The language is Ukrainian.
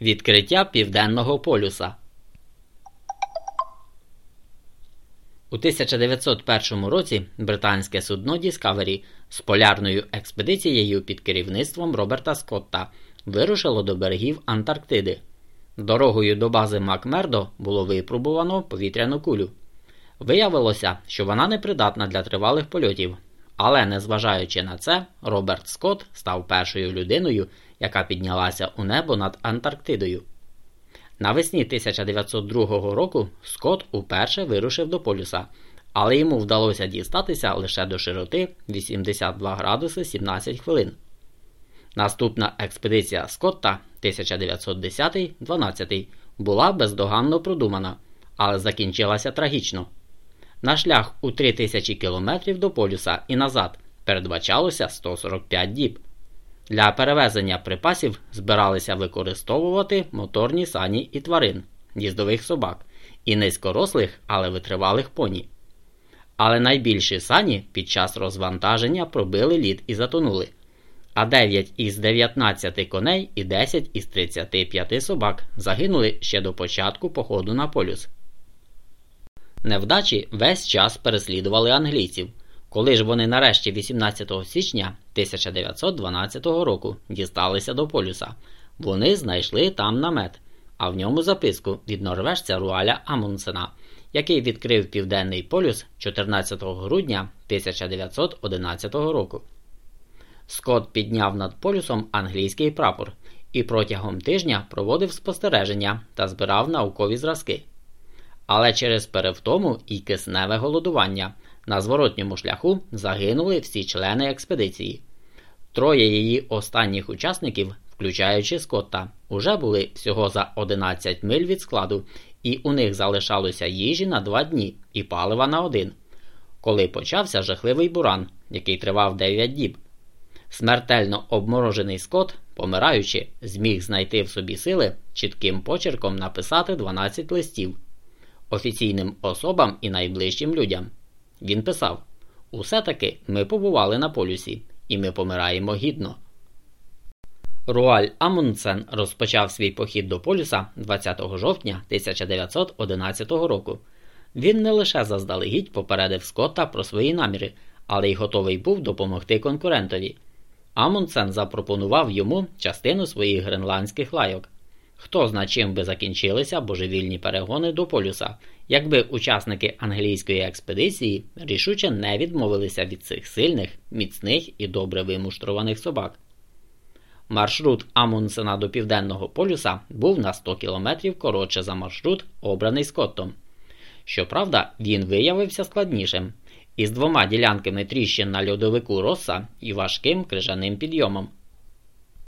Відкриття Південного полюса. У 1901 році британське судно Discovery з полярною експедицією під керівництвом Роберта Скотта вирушило до берегів Антарктиди. Дорогою до бази Макмердо було випробувано повітряну кулю. Виявилося, що вона непридатна для тривалих польотів, але незважаючи на це, Роберт Скотт став першою людиною, яка піднялася у небо над Антарктидою. Навесні 1902 року Скотт уперше вирушив до полюса, але йому вдалося дістатися лише до широти 82 градуси 17 хвилин. Наступна експедиція Скотта 1910-12 була бездоганно продумана, але закінчилася трагічно. На шлях у 3000 км до полюса і назад передбачалося 145 діб. Для перевезення припасів збиралися використовувати моторні сані і тварин, їздових собак, і низькорослих, але витривалих поні. Але найбільші сані під час розвантаження пробили лід і затонули, а 9 із 19 коней і 10 із 35 собак загинули ще до початку походу на полюс. Невдачі весь час переслідували англійців. Коли ж вони нарешті 18 січня 1912 року дісталися до полюса, вони знайшли там намет, а в ньому записку від норвежця Руаля Амундсена, який відкрив Південний полюс 14 грудня 1911 року. Скотт підняв над полюсом англійський прапор і протягом тижня проводив спостереження та збирав наукові зразки. Але через перевтому і кисневе голодування на зворотньому шляху загинули всі члени експедиції. Троє її останніх учасників, включаючи Скотта, уже були всього за 11 миль від складу, і у них залишалося їжі на два дні і палива на один. Коли почався жахливий буран, який тривав 9 діб. Смертельно обморожений Скотт, помираючи, зміг знайти в собі сили чітким почерком написати 12 листів офіційним особам і найближчим людям. Він писав: Усе таки ми побували на полюсі, і ми помираємо гідно. Руаль Амундсен розпочав свій похід до полюса 20 жовтня 1911 року. Він не лише заздалегідь попередив Скотта про свої наміри, але й готовий був допомогти конкурентові. Амундсен запропонував йому частину своїх гренландських лайок. Хто зна чим би закінчилися божевільні перегони до полюса, якби учасники англійської експедиції рішуче не відмовилися від цих сильних, міцних і добре вимуштрованих собак. Маршрут Амундсена до Південного полюса був на 100 кілометрів коротше за маршрут, обраний Скоттом. Щоправда, він виявився складнішим із двома ділянками тріщин на льодовику роса і важким крижаним підйомом.